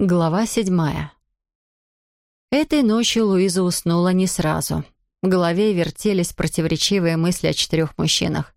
Глава седьмая. Этой ночью Луиза уснула не сразу. В голове вертелись противоречивые мысли о четырех мужчинах.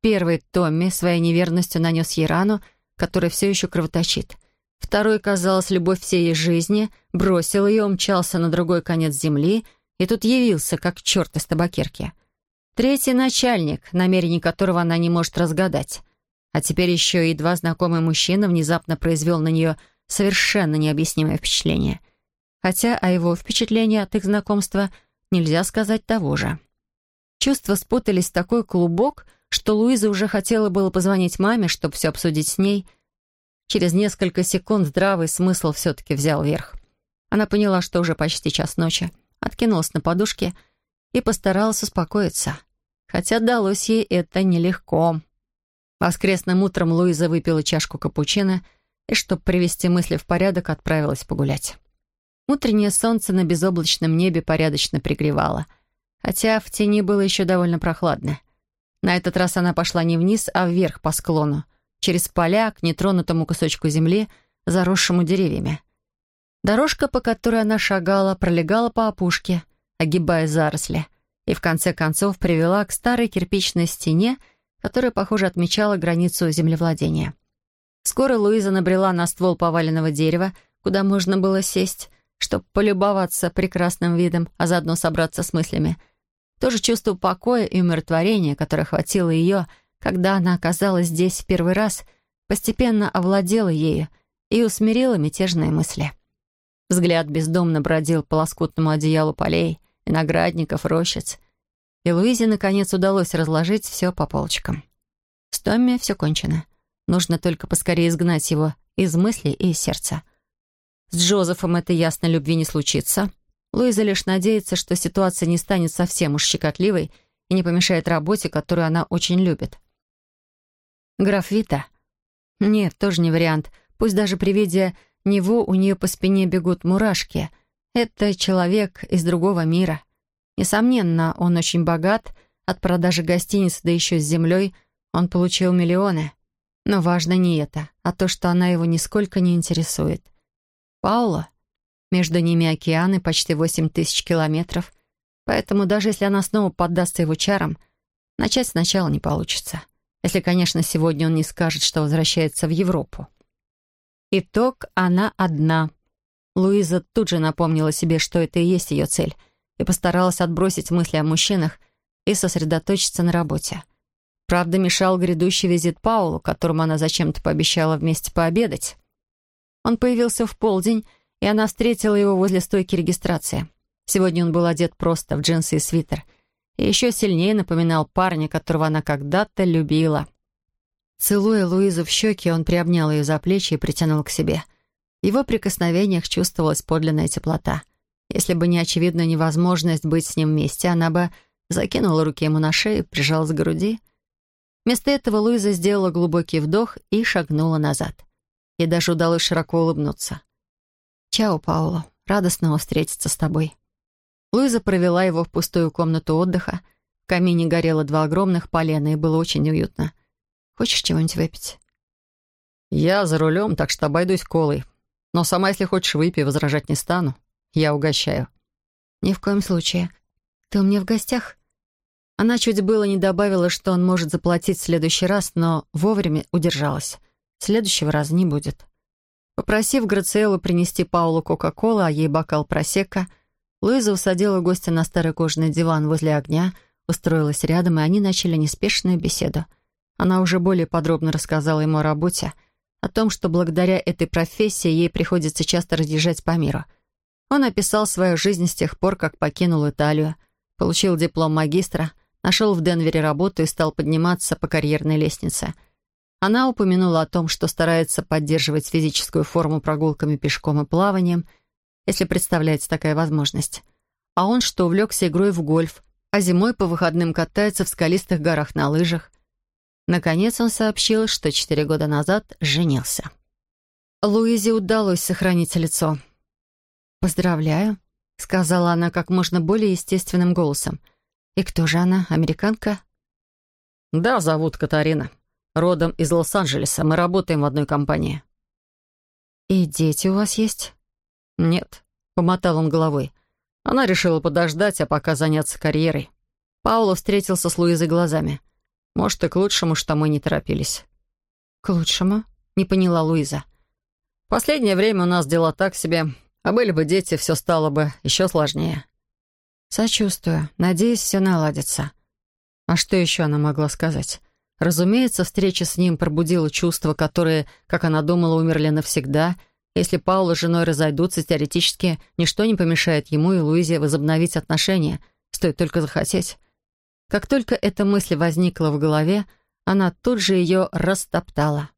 Первый, Томми, своей неверностью нанес ей рану, которая все еще кровоточит. Второй, казалось, любовь всей ее жизни, бросил ее, умчался на другой конец земли и тут явился, как черт из табакерки. Третий — начальник, намерений которого она не может разгадать. А теперь еще и два знакомые мужчина внезапно произвел на нее совершенно необъяснимое впечатление. Хотя о его впечатлении от их знакомства нельзя сказать того же. Чувства спутались в такой клубок, что Луиза уже хотела было позвонить маме, чтобы все обсудить с ней. Через несколько секунд здравый смысл все-таки взял верх. Она поняла, что уже почти час ночи, откинулась на подушке и постаралась успокоиться. Хотя далось ей это нелегко. Воскресным утром Луиза выпила чашку капучино — и, чтобы привести мысли в порядок, отправилась погулять. Утреннее солнце на безоблачном небе порядочно пригревало, хотя в тени было еще довольно прохладно. На этот раз она пошла не вниз, а вверх по склону, через поля к нетронутому кусочку земли, заросшему деревьями. Дорожка, по которой она шагала, пролегала по опушке, огибая заросли, и в конце концов привела к старой кирпичной стене, которая, похоже, отмечала границу землевладения. Скоро Луиза набрела на ствол поваленного дерева, куда можно было сесть, чтобы полюбоваться прекрасным видом, а заодно собраться с мыслями. То же чувство покоя и умиротворения, которое хватило ее, когда она оказалась здесь в первый раз, постепенно овладело ею и усмирило мятежные мысли. Взгляд бездомно бродил по лоскутному одеялу полей, виноградников, рощиц. И Луизе, наконец, удалось разложить все по полочкам. С Томми все кончено. Нужно только поскорее изгнать его из мысли и из сердца. С Джозефом это ясно любви не случится. Луиза лишь надеется, что ситуация не станет совсем уж щекотливой и не помешает работе, которую она очень любит. Граф Вита? Нет, тоже не вариант. Пусть даже при виде него у нее по спине бегут мурашки. Это человек из другого мира. Несомненно, он очень богат. От продажи гостиницы, да еще с землей, он получил миллионы. Но важно не это, а то, что она его нисколько не интересует. Паула? Между ними океаны почти восемь тысяч километров, поэтому даже если она снова поддастся его чарам, начать сначала не получится. Если, конечно, сегодня он не скажет, что возвращается в Европу. Итог — она одна. Луиза тут же напомнила себе, что это и есть ее цель, и постаралась отбросить мысли о мужчинах и сосредоточиться на работе. Правда, мешал грядущий визит Паулу, которому она зачем-то пообещала вместе пообедать. Он появился в полдень, и она встретила его возле стойки регистрации. Сегодня он был одет просто в джинсы и свитер, и еще сильнее напоминал парня, которого она когда-то любила. Целуя Луизу в щеки, он приобнял ее за плечи и притянул к себе. В его прикосновениях чувствовалась подлинная теплота. Если бы не очевидная невозможность быть с ним вместе, она бы закинула руки ему на шею, прижалась к груди — Вместо этого Луиза сделала глубокий вдох и шагнула назад. Ей даже удалось широко улыбнуться. «Чао, Пауло. Рада снова встретиться с тобой». Луиза провела его в пустую комнату отдыха. В камине горело два огромных полена, и было очень уютно. «Хочешь чего-нибудь выпить?» «Я за рулем, так что обойдусь колой. Но сама, если хочешь выпей, возражать не стану. Я угощаю». «Ни в коем случае. Ты у меня в гостях?» Она чуть было не добавила, что он может заплатить в следующий раз, но вовремя удержалась. Следующего раза не будет. Попросив Грациэлу принести Паулу Кока-Колу, а ей бокал просека, Луиза усадила гостя на старый кожаный диван возле огня, устроилась рядом, и они начали неспешную беседу. Она уже более подробно рассказала ему о работе, о том, что благодаря этой профессии ей приходится часто разъезжать по миру. Он описал свою жизнь с тех пор, как покинул Италию, получил диплом магистра, нашел в Денвере работу и стал подниматься по карьерной лестнице. Она упомянула о том, что старается поддерживать физическую форму прогулками пешком и плаванием, если представляется такая возможность. А он, что увлекся игрой в гольф, а зимой по выходным катается в скалистых горах на лыжах. Наконец он сообщил, что четыре года назад женился. Луизе удалось сохранить лицо. «Поздравляю», — сказала она как можно более естественным голосом — «И кто же она? Американка?» «Да, зовут Катарина. Родом из Лос-Анджелеса. Мы работаем в одной компании». «И дети у вас есть?» «Нет», — помотал он головой. Она решила подождать, а пока заняться карьерой. Пауло встретился с Луизой глазами. Может, и к лучшему, что мы не торопились. «К лучшему?» — не поняла Луиза. «Последнее время у нас дела так себе, а были бы дети, все стало бы еще сложнее». «Сочувствую. Надеюсь, все наладится». А что еще она могла сказать? Разумеется, встреча с ним пробудила чувства, которые, как она думала, умерли навсегда. Если Паула с женой разойдутся, теоретически ничто не помешает ему и Луизе возобновить отношения. Стоит только захотеть. Как только эта мысль возникла в голове, она тут же ее растоптала.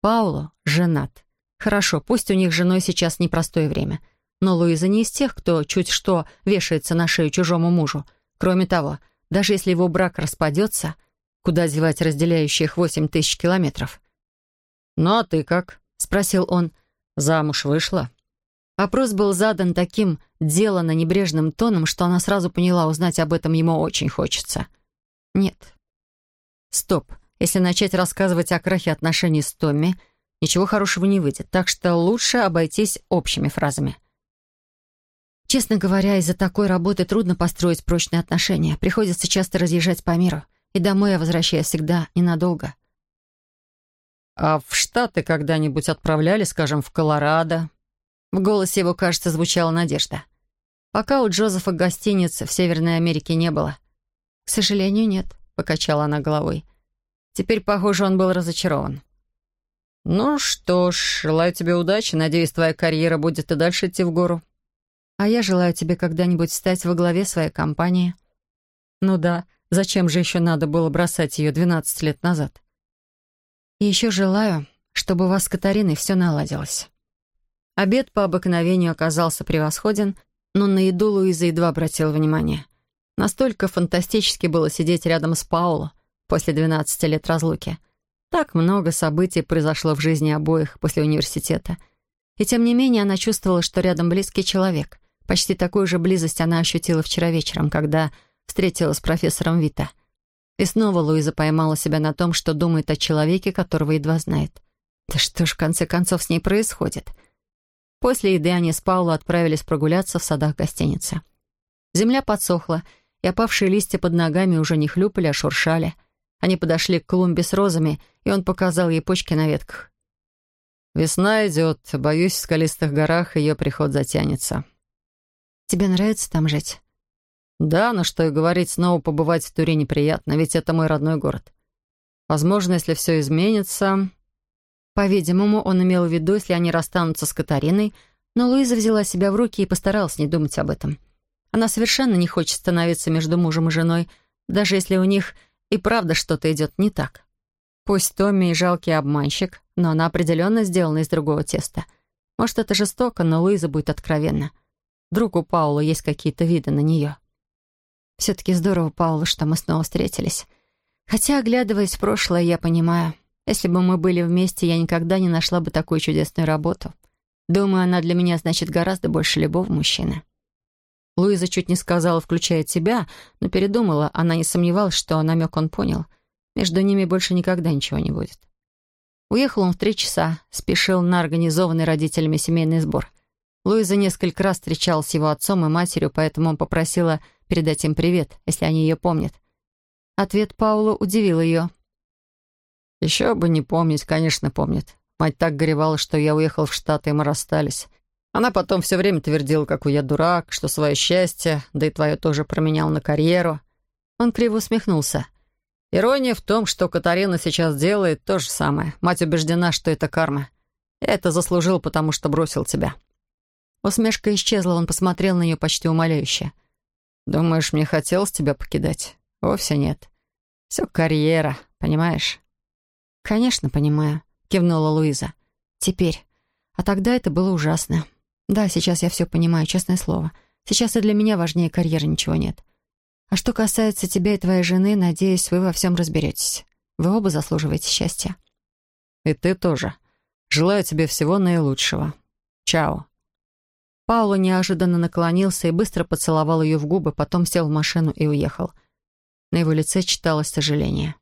Пауло женат. Хорошо, пусть у них с женой сейчас непростое время. Но Луиза не из тех, кто чуть что вешается на шею чужому мужу. Кроме того, даже если его брак распадется, куда девать разделяющих восемь тысяч километров? «Ну а ты как?» — спросил он. «Замуж вышла?» Вопрос был задан таким делано небрежным тоном, что она сразу поняла, узнать об этом ему очень хочется. Нет. Стоп. Если начать рассказывать о крахе отношений с Томми, ничего хорошего не выйдет, так что лучше обойтись общими фразами. Честно говоря, из-за такой работы трудно построить прочные отношения. Приходится часто разъезжать по миру. И домой я возвращаюсь всегда ненадолго. «А в Штаты когда-нибудь отправляли, скажем, в Колорадо, в голосе его, кажется, звучала надежда. Пока у Джозефа гостиницы в Северной Америке не было. «К сожалению, нет», — покачала она головой. Теперь, похоже, он был разочарован. «Ну что ж, желаю тебе удачи. Надеюсь, твоя карьера будет и дальше идти в гору». «А я желаю тебе когда-нибудь стать во главе своей компании». «Ну да, зачем же еще надо было бросать ее 12 лет назад?» «И еще желаю, чтобы у вас с Катариной все наладилось». Обед по обыкновению оказался превосходен, но на еду Луиза едва обратила внимание. Настолько фантастически было сидеть рядом с Пауло после 12 лет разлуки. Так много событий произошло в жизни обоих после университета. И тем не менее она чувствовала, что рядом близкий человек. Почти такую же близость она ощутила вчера вечером, когда встретилась с профессором Вита. И снова Луиза поймала себя на том, что думает о человеке, которого едва знает. Да что ж в конце концов с ней происходит? — После еды они с Пауло отправились прогуляться в садах гостиницы. Земля подсохла, и опавшие листья под ногами уже не хлюпали, а шуршали. Они подошли к клумбе с розами, и он показал ей почки на ветках. «Весна идет. Боюсь, в скалистых горах ее приход затянется». «Тебе нравится там жить?» «Да, но что и говорить, снова побывать в Туре неприятно, ведь это мой родной город. Возможно, если все изменится, по-видимому, он имел в виду, если они расстанутся с Катариной, но Луиза взяла себя в руки и постаралась не думать об этом. Она совершенно не хочет становиться между мужем и женой, даже если у них и правда что-то идет не так. Пусть Томми и жалкий обманщик, но она определенно сделана из другого теста. Может, это жестоко, но Луиза будет откровенна. Вдруг у Паула есть какие-то виды на нее. Все-таки здорово, Паула, что мы снова встретились. Хотя, оглядываясь в прошлое, я понимаю, если бы мы были вместе, я никогда не нашла бы такую чудесную работу. Думаю, она для меня значит гораздо больше любого мужчины. Луиза чуть не сказала, включая тебя, но передумала. Она не сомневалась, что намек он понял. Между ними больше никогда ничего не будет. Уехал он в три часа, спешил на организованный родителями семейный сбор. Луиза несколько раз встречалась с его отцом и матерью, поэтому он попросила передать им привет, если они ее помнят. Ответ Паула удивил ее. Еще бы не помнить, конечно, помнит. Мать так горевала, что я уехал в Штаты, и мы расстались. Она потом все время твердила, какой я дурак, что свое счастье, да и твое тоже променял на карьеру. Он криво усмехнулся. Ирония в том, что Катарина сейчас делает то же самое. Мать убеждена, что это карма. Я это заслужил, потому что бросил тебя. Усмешка исчезла, он посмотрел на нее почти умоляюще. «Думаешь, мне хотелось тебя покидать? Вовсе нет. Все карьера, понимаешь?» «Конечно, понимаю», — кивнула Луиза. «Теперь. А тогда это было ужасно. Да, сейчас я все понимаю, честное слово. Сейчас и для меня важнее карьеры ничего нет. А что касается тебя и твоей жены, надеюсь, вы во всем разберетесь. Вы оба заслуживаете счастья». «И ты тоже. Желаю тебе всего наилучшего. Чао». Пауло неожиданно наклонился и быстро поцеловал ее в губы, потом сел в машину и уехал. На его лице читалось сожаление.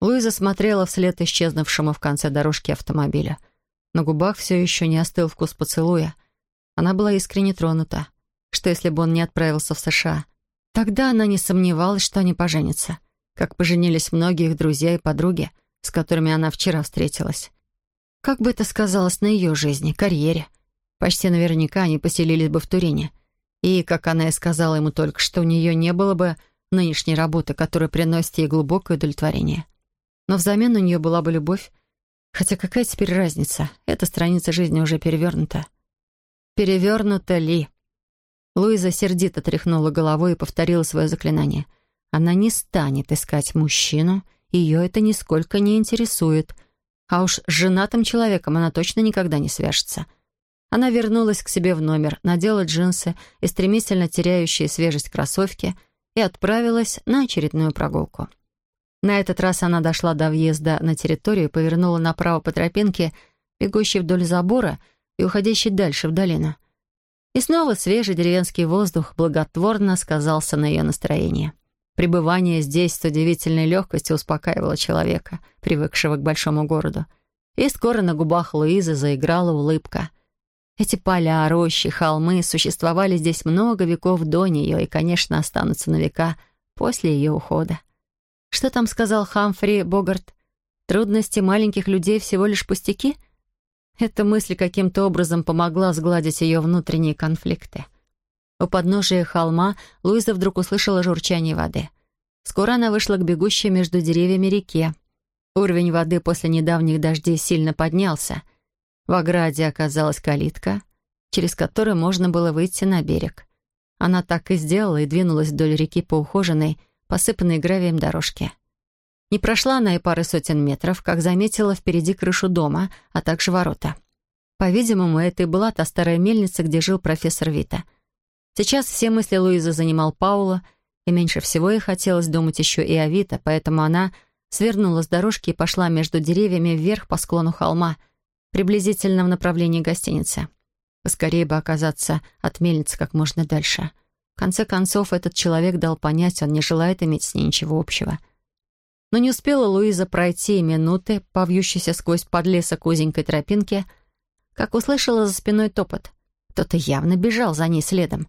Луиза смотрела вслед исчезнувшему в конце дорожки автомобиля. На губах все еще не остыл вкус поцелуя. Она была искренне тронута. Что если бы он не отправился в США? Тогда она не сомневалась, что они поженятся. Как поженились многие их друзья и подруги, с которыми она вчера встретилась. Как бы это сказалось на ее жизни, карьере? Почти наверняка они поселились бы в Турине. И, как она и сказала ему только что, у нее не было бы нынешней работы, которая приносит ей глубокое удовлетворение. Но взамен у нее была бы любовь. Хотя какая теперь разница? Эта страница жизни уже перевернута. Перевернута ли? Луиза сердито тряхнула головой и повторила свое заклинание. Она не станет искать мужчину, ее это нисколько не интересует. А уж с женатым человеком она точно никогда не свяжется. Она вернулась к себе в номер, надела джинсы и стремительно теряющие свежесть кроссовки и отправилась на очередную прогулку. На этот раз она дошла до въезда на территорию и повернула направо по тропинке, бегущей вдоль забора и уходящей дальше в долину. И снова свежий деревенский воздух благотворно сказался на ее настроение. Пребывание здесь с удивительной легкостью успокаивало человека, привыкшего к большому городу. И скоро на губах Луизы заиграла улыбка. Эти поля, рощи, холмы существовали здесь много веков до нее и, конечно, останутся на века после ее ухода. Что там сказал Хамфри Богарт? Трудности маленьких людей всего лишь пустяки — эта мысль каким-то образом помогла сгладить ее внутренние конфликты. У подножия холма Луиза вдруг услышала журчание воды. Скоро она вышла к бегущей между деревьями реке. Уровень воды после недавних дождей сильно поднялся. В ограде оказалась калитка, через которую можно было выйти на берег. Она так и сделала и двинулась вдоль реки по ухоженной, посыпанной гравием дорожке. Не прошла она и пары сотен метров, как заметила впереди крышу дома, а также ворота. По-видимому, это и была та старая мельница, где жил профессор Вита. Сейчас все мысли Луизы занимал Паула, и меньше всего ей хотелось думать еще и о Вита, поэтому она свернула с дорожки и пошла между деревьями вверх по склону холма, приблизительно в направлении гостиницы. Поскорее бы оказаться от мельницы как можно дальше. В конце концов, этот человек дал понять, он не желает иметь с ней ничего общего — но не успела Луиза пройти минуты, повьющейся сквозь подлесок узенькой тропинки, как услышала за спиной топот. Кто-то явно бежал за ней следом.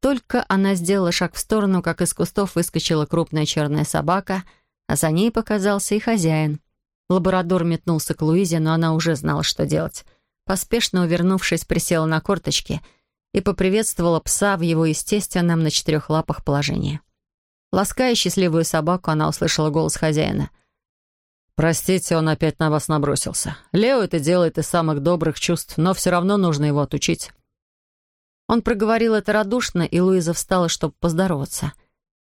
Только она сделала шаг в сторону, как из кустов выскочила крупная черная собака, а за ней показался и хозяин. Лаборадор метнулся к Луизе, но она уже знала, что делать. Поспешно увернувшись, присела на корточки и поприветствовала пса в его естественном на четырех лапах положении. Лаская счастливую собаку, она услышала голос хозяина. «Простите, он опять на вас набросился. Лео это делает из самых добрых чувств, но все равно нужно его отучить». Он проговорил это радушно, и Луиза встала, чтобы поздороваться.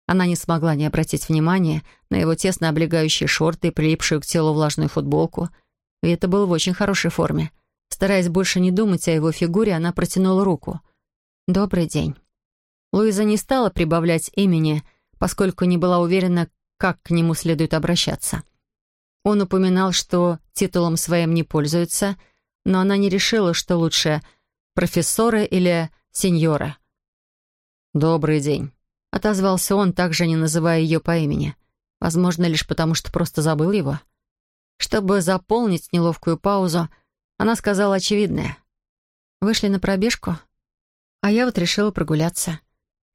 Она не смогла не обратить внимания на его тесно облегающие шорты и прилипшую к телу влажную футболку. Это был в очень хорошей форме. Стараясь больше не думать о его фигуре, она протянула руку. «Добрый день». Луиза не стала прибавлять имени, поскольку не была уверена, как к нему следует обращаться. Он упоминал, что титулом своим не пользуется, но она не решила, что лучше профессора или сеньора. «Добрый день», — отозвался он, также не называя ее по имени. Возможно, лишь потому, что просто забыл его. Чтобы заполнить неловкую паузу, она сказала очевидное. «Вышли на пробежку?» А я вот решила прогуляться.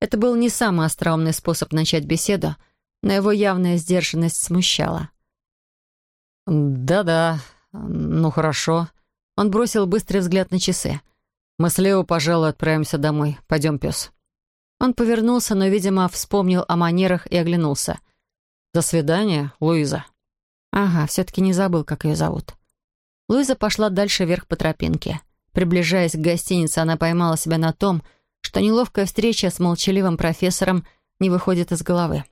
Это был не самый остроумный способ начать беседу, но его явная сдержанность смущала. «Да-да, ну хорошо». Он бросил быстрый взгляд на часы. «Мы с Лео, пожалуй, отправимся домой. Пойдем, пес». Он повернулся, но, видимо, вспомнил о манерах и оглянулся. «До свидания, Луиза». Ага, все-таки не забыл, как ее зовут. Луиза пошла дальше вверх по тропинке. Приближаясь к гостинице, она поймала себя на том, что неловкая встреча с молчаливым профессором не выходит из головы.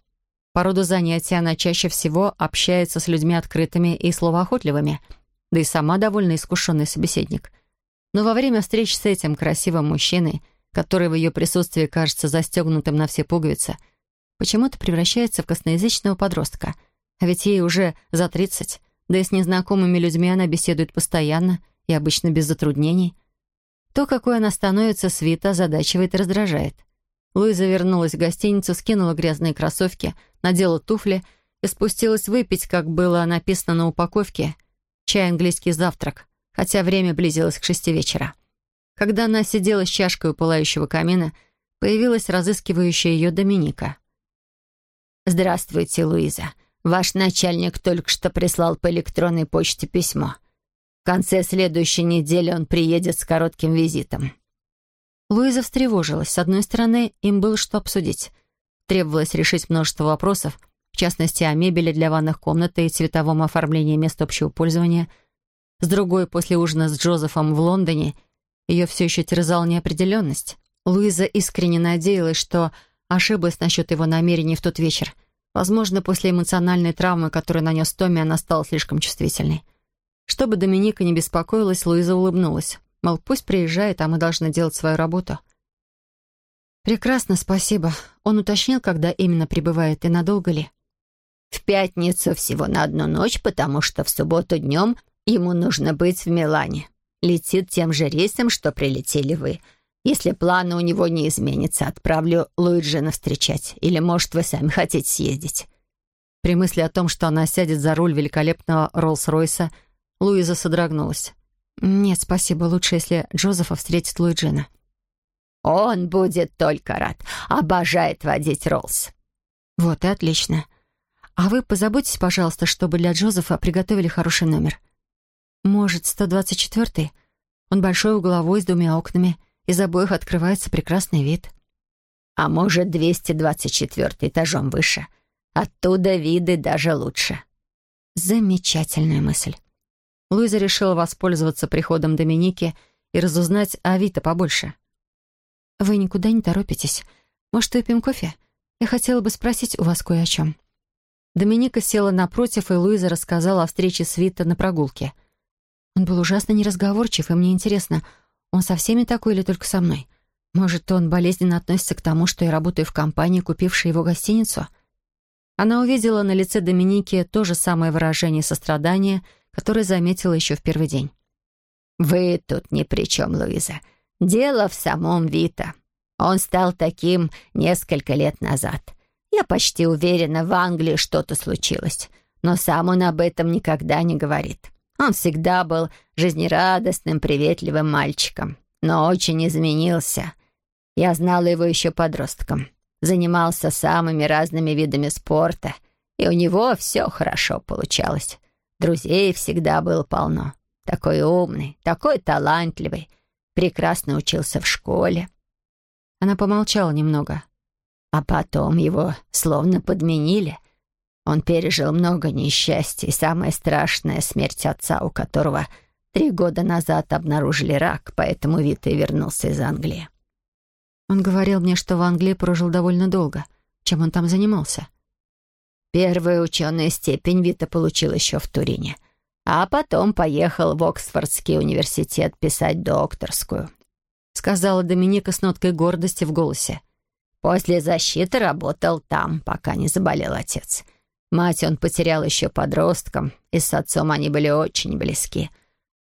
По роду занятия она чаще всего общается с людьми открытыми и словоохотливыми, да и сама довольно искушенный собеседник. Но во время встреч с этим красивым мужчиной, который в ее присутствии кажется застегнутым на все пуговицы, почему-то превращается в косноязычного подростка. А ведь ей уже за тридцать, да и с незнакомыми людьми она беседует постоянно и обычно без затруднений — то, какой она становится, свита озадачивает и раздражает. Луиза вернулась в гостиницу, скинула грязные кроссовки, надела туфли и спустилась выпить, как было написано на упаковке, чай английский завтрак, хотя время близилось к шести вечера. Когда она сидела с чашкой у пылающего камина, появилась разыскивающая ее Доминика. «Здравствуйте, Луиза. Ваш начальник только что прислал по электронной почте письмо. В конце следующей недели он приедет с коротким визитом». Луиза встревожилась. С одной стороны, им было что обсудить. Требовалось решить множество вопросов, в частности, о мебели для ванных комнат и цветовом оформлении мест общего пользования. С другой, после ужина с Джозефом в Лондоне, ее все еще терзала неопределенность. Луиза искренне надеялась, что ошиблась насчет его намерений в тот вечер. Возможно, после эмоциональной травмы, которую нанес Томми, она стала слишком чувствительной. Чтобы Доминика не беспокоилась, Луиза улыбнулась. Мол, пусть приезжает, а мы должны делать свою работу. «Прекрасно, спасибо. Он уточнил, когда именно прибывает и надолго ли?» «В пятницу всего на одну ночь, потому что в субботу днем ему нужно быть в Милане. Летит тем же рейсом, что прилетели вы. Если планы у него не изменятся, отправлю Луиджина встречать. Или, может, вы сами хотите съездить?» При мысли о том, что она сядет за руль великолепного Роллс-Ройса, Луиза содрогнулась. «Нет, спасибо. Лучше, если Джозефа встретит Луиджина». «Он будет только рад. Обожает водить Роллс». «Вот и отлично. А вы позаботьтесь, пожалуйста, чтобы для Джозефа приготовили хороший номер. Может, 124-й? Он большой угловой с двумя окнами. Из обоих открывается прекрасный вид». «А может, 224 этажом выше. Оттуда виды даже лучше». Замечательная мысль. Луиза решила воспользоваться приходом Доминики и разузнать о Вита побольше. «Вы никуда не торопитесь. Может, выпьем кофе? Я хотела бы спросить у вас кое о чем». Доминика села напротив, и Луиза рассказала о встрече с Вита на прогулке. Он был ужасно неразговорчив, и мне интересно, он со всеми такой или только со мной? Может, он болезненно относится к тому, что я работаю в компании, купившей его гостиницу? Она увидела на лице Доминики то же самое выражение сострадания — который заметила еще в первый день. «Вы тут ни при чем, Луиза. Дело в самом Вита. Он стал таким несколько лет назад. Я почти уверена, в Англии что-то случилось, но сам он об этом никогда не говорит. Он всегда был жизнерадостным, приветливым мальчиком, но очень изменился. Я знала его еще подростком. Занимался самыми разными видами спорта, и у него все хорошо получалось. Друзей всегда было полно. Такой умный, такой талантливый. Прекрасно учился в школе. Она помолчала немного. А потом его словно подменили. Он пережил много несчастий. Самое страшное — смерть отца, у которого три года назад обнаружили рак, поэтому Вита и вернулся из Англии. Он говорил мне, что в Англии прожил довольно долго. Чем он там занимался? Первую ученую степень Вита получил еще в Турине, а потом поехал в Оксфордский университет писать докторскую», сказала Доминика с ноткой гордости в голосе. «После защиты работал там, пока не заболел отец. Мать он потерял еще подростком, и с отцом они были очень близки.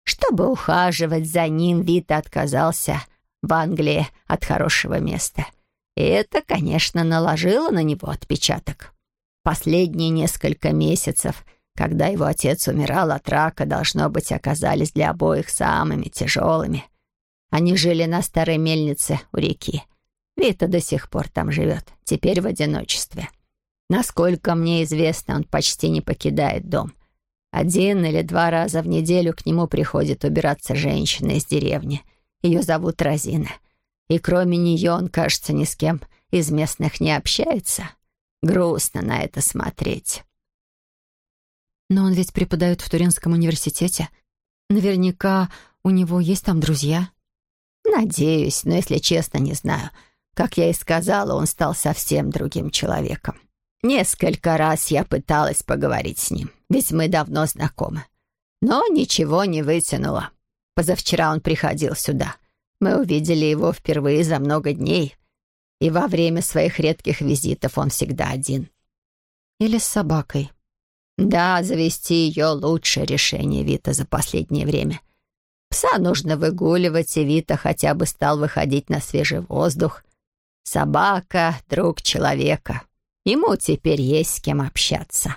Чтобы ухаживать за ним, Вита отказался в Англии от хорошего места. И это, конечно, наложило на него отпечаток». Последние несколько месяцев, когда его отец умирал от рака, должно быть, оказались для обоих самыми тяжелыми. Они жили на старой мельнице у реки. Вита до сих пор там живет, теперь в одиночестве. Насколько мне известно, он почти не покидает дом. Один или два раза в неделю к нему приходит убираться женщина из деревни. Ее зовут Розина. И кроме нее он, кажется, ни с кем из местных не общается. Грустно на это смотреть. Но он ведь преподает в Туринском университете. Наверняка у него есть там друзья. Надеюсь, но, если честно, не знаю. Как я и сказала, он стал совсем другим человеком. Несколько раз я пыталась поговорить с ним, ведь мы давно знакомы. Но ничего не вытянуло. Позавчера он приходил сюда. Мы увидели его впервые за много дней — и во время своих редких визитов он всегда один. Или с собакой. Да, завести ее — лучшее решение Вита за последнее время. Пса нужно выгуливать, и Вита хотя бы стал выходить на свежий воздух. Собака — друг человека. Ему теперь есть с кем общаться.